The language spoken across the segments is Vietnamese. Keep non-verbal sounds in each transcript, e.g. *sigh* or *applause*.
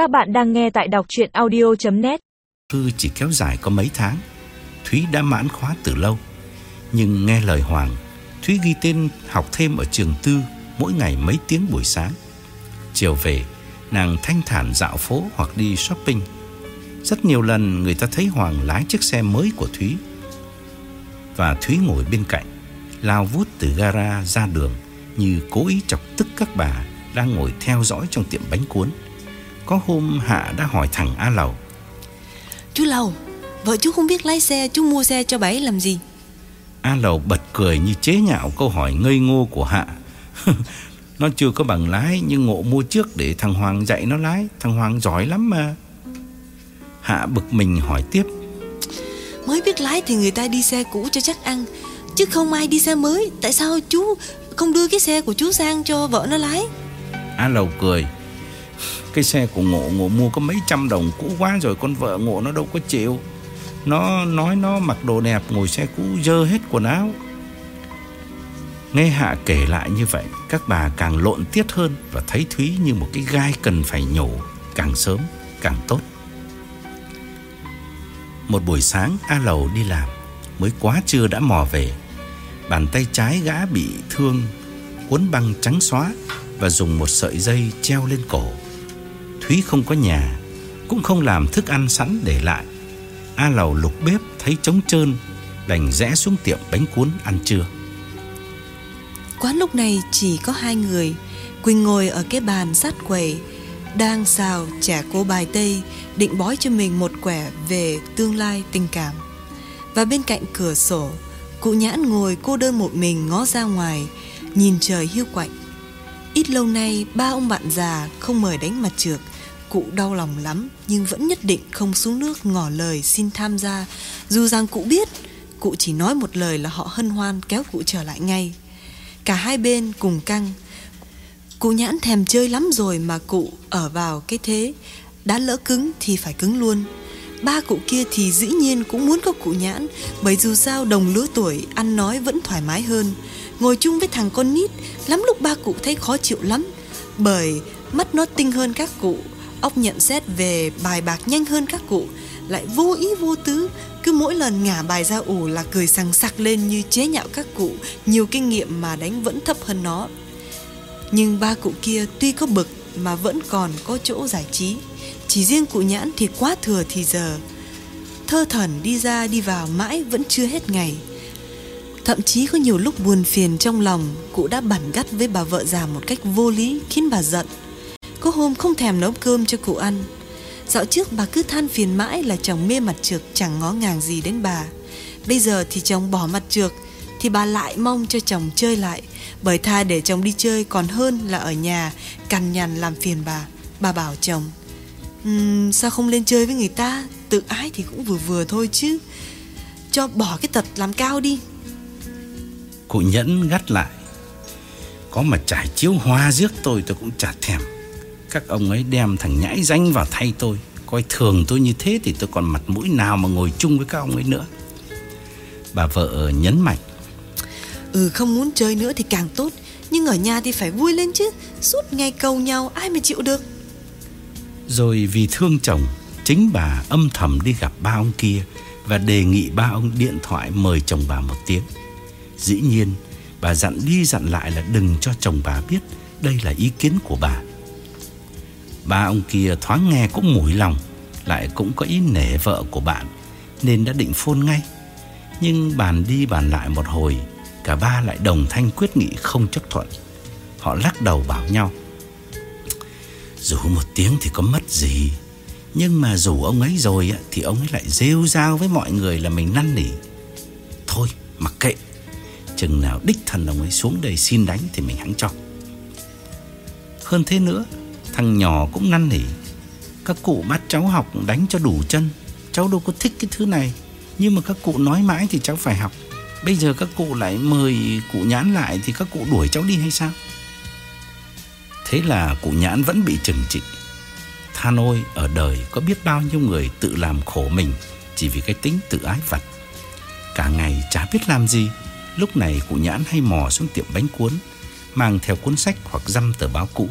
Các bạn đang nghe tại đọc chuyện audio.net Thư chỉ kéo dài có mấy tháng, Thúy đã mãn khóa từ lâu. Nhưng nghe lời Hoàng, Thúy ghi tên học thêm ở trường tư Mỗi ngày mấy tiếng buổi sáng. Chiều về, Nàng thanh thản dạo phố hoặc đi shopping. Rất nhiều lần người ta thấy Hoàng lái chiếc xe mới của Thúy. Và Thúy ngồi bên cạnh, Lao vút từ gara ra đường Như cố ý chọc tức các bà Đang ngồi theo dõi trong tiệm bánh cuốn. Có hôm Hạ đã hỏi thẳng A Lầu. Chú Lầu Vợ chú không biết lái xe Chú mua xe cho bà ấy làm gì? A Lầu bật cười như chế nhạo câu hỏi ngây ngô của Hạ. *laughs* Nó chưa có bằng lái Nhưng ngộ mua trước để thằng Hoàng dạy nó lái. Thằng Hoàng giỏi lắm mà. Hạ bực mình hỏi tiếp. Mới biết lái thì người ta đi xe cũ cho chắc ăn Chứ không ai đi xe mới. Tại sao chú không đưa cái xe của chú sang cho vợ nó lái? A Lầu cười cái xe của Ngộ Ngộ mua có mấy trăm đồng, cũ quá rồi, Con vợ Ngộ nó đâu có chịu. Nó nói nó mặc đồ đẹp, Ngồi xe cũ dơ hết quần áo. Nghe Hạ kể lại như vậy, Các bà càng lộn tiết hơn Và thấy Thúy như một cái gai cần phải nhổ, Càng sớm càng tốt. Một buổi sáng, A Lầu đi làm, Mới quá trưa đã mò về. Bàn tay trái gã bị thương, Cuốn băng trắng xóa Và dùng một sợi dây treo lên cổ. Thúy không có nhà, Cũng không làm thức ăn sẵn để lại. A Lầu lục bếp thấy trống trơn, Đành rẽ xuống tiệm bánh cuốn ăn trưa. Quán lúc này chỉ có hai người, Quỳnh ngồi ở cái bàn sát quầy, Đang xào chả cô bài tây, Định bói cho mình một quẻ về tương lai tình cảm. Và bên cạnh cửa sổ, Cụ nhãn ngồi cô đơn một mình ngó ra ngoài, Nhìn trời hiu quạnh. Ít lâu nay ba ông bạn già không mời đánh mặt trược Cụ đau lòng lắm, Nhưng vẫn nhất định không xuống nước ngỏ lời xin tham gia. Dù rằng cụ biết, Cụ chỉ nói một lời là họ hân hoan kéo cụ trở lại ngay. Cả hai bên cùng căng. Cụ nhãn thèm chơi lắm rồi mà cụ ở vào cái thế. Đã lỡ cứng thì phải cứng luôn. Ba cụ kia thì dĩ nhiên cũng muốn có cụ nhãn, Bởi dù sao đồng lứa tuổi, ăn nói vẫn thoải mái hơn. Ngồi chung với thằng con nít, Lắm lúc ba cụ thấy khó chịu lắm, Bởi mắt nó tinh hơn các cụ. Ốc nhận xét về bài bạc nhanh hơn các cụ, Lại vô ý vô tứ, Cứ mỗi lần ngả bài ra ủ là cười sằng sặc lên như chế nhạo các cụ, Nhiều kinh nghiệm mà đánh vẫn thấp hơn nó. Nhưng ba cụ kia tuy có bực mà vẫn còn có chỗ giải trí. Chỉ riêng cụ nhãn thì quá thừa thì giờ, Thơ thần đi ra đi vào mãi vẫn chưa hết ngày. Thậm chí có nhiều lúc buồn phiền trong lòng, Cụ đã bẩn gắt với bà vợ già một cách vô lý, Khiến bà giận. Có hôm không thèm nấu cơm cho cụ ăn. Dạo trước bà cứ than phiền mãi là chồng mê mặt trược chẳng ngó ngàng gì đến bà. Bây giờ thì chồng bỏ mặt trược Thì bà lại mong cho chồng chơi lại. Bởi tha để chồng đi chơi còn hơn là ở nhà Cằn nhằn làm phiền bà. Bà bảo chồng um, Sao không lên chơi với người ta? Tự ái thì cũng vừa vừa thôi chứ. Cho bỏ cái tật làm cao đi. Cụ nhẫn gắt lại Có mà trải chiếu hoa rước tôi tôi cũng chả thèm. Các ông ấy đem thằng nhãi danh vào thay tôi. Coi thường tôi như thế thì tôi còn mặt mũi nào mà ngồi chung với các ông ấy nữa. Bà vợ nhấn mạnh. Ừ không muốn chơi nữa thì càng tốt Nhưng ở nhà thì phải vui lên chứ. Suốt ngày cầu nhau ai mà chịu được? Rồi vì thương chồng Chính bà âm thầm đi gặp ba ông kia Và đề nghị ba ông điện thoại mời chồng bà một tiếng. Dĩ nhiên bà dặn đi dặn lại là đừng cho chồng bà biết Đây là ý kiến của bà Ba ông kia thoáng nghe cũng mủi lòng, Lại cũng có ý nể vợ của bạn, Nên đã định phôn ngay. Nhưng bàn đi bàn lại một hồi, Cả ba lại đồng thanh quyết nghị không chấp thuận. Họ lắc đầu bảo nhau, Dù một tiếng thì có mất gì, Nhưng mà dù ông ấy rồi Thì ông ấy lại rêu rao với mọi người là mình năn nỉ. Thôi, mặc kệ, Chừng nào đích thần ông ấy xuống đây xin đánh Thì mình hãng cho. Hơn thế nữa Thằng nhỏ cũng năn nỉ. Các cụ bắt cháu học đánh cho đủ chân. Cháu đâu có thích cái thứ này. Nhưng mà các cụ nói mãi thì cháu phải học. Bây giờ các cụ lại mời cụ nhãn lại Thì các cụ đuổi cháu đi hay sao? Thế là cụ nhãn vẫn bị trừng trị. Than ôi ở đời có biết bao nhiêu người tự làm khổ mình Chỉ vì cái tính tự ái vật Cả ngày chả biết làm gì. Lúc này cụ nhãn hay mò xuống tiệm bánh cuốn, Mang theo cuốn sách hoặc dăm tờ báo cũ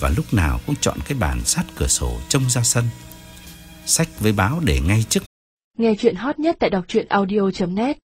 và lúc nào cũng chọn cái bàn sát cửa sổ trông ra sân. Sách với báo để ngay trước. Nghe chuyện hot nhất tại đọc truyện audio.net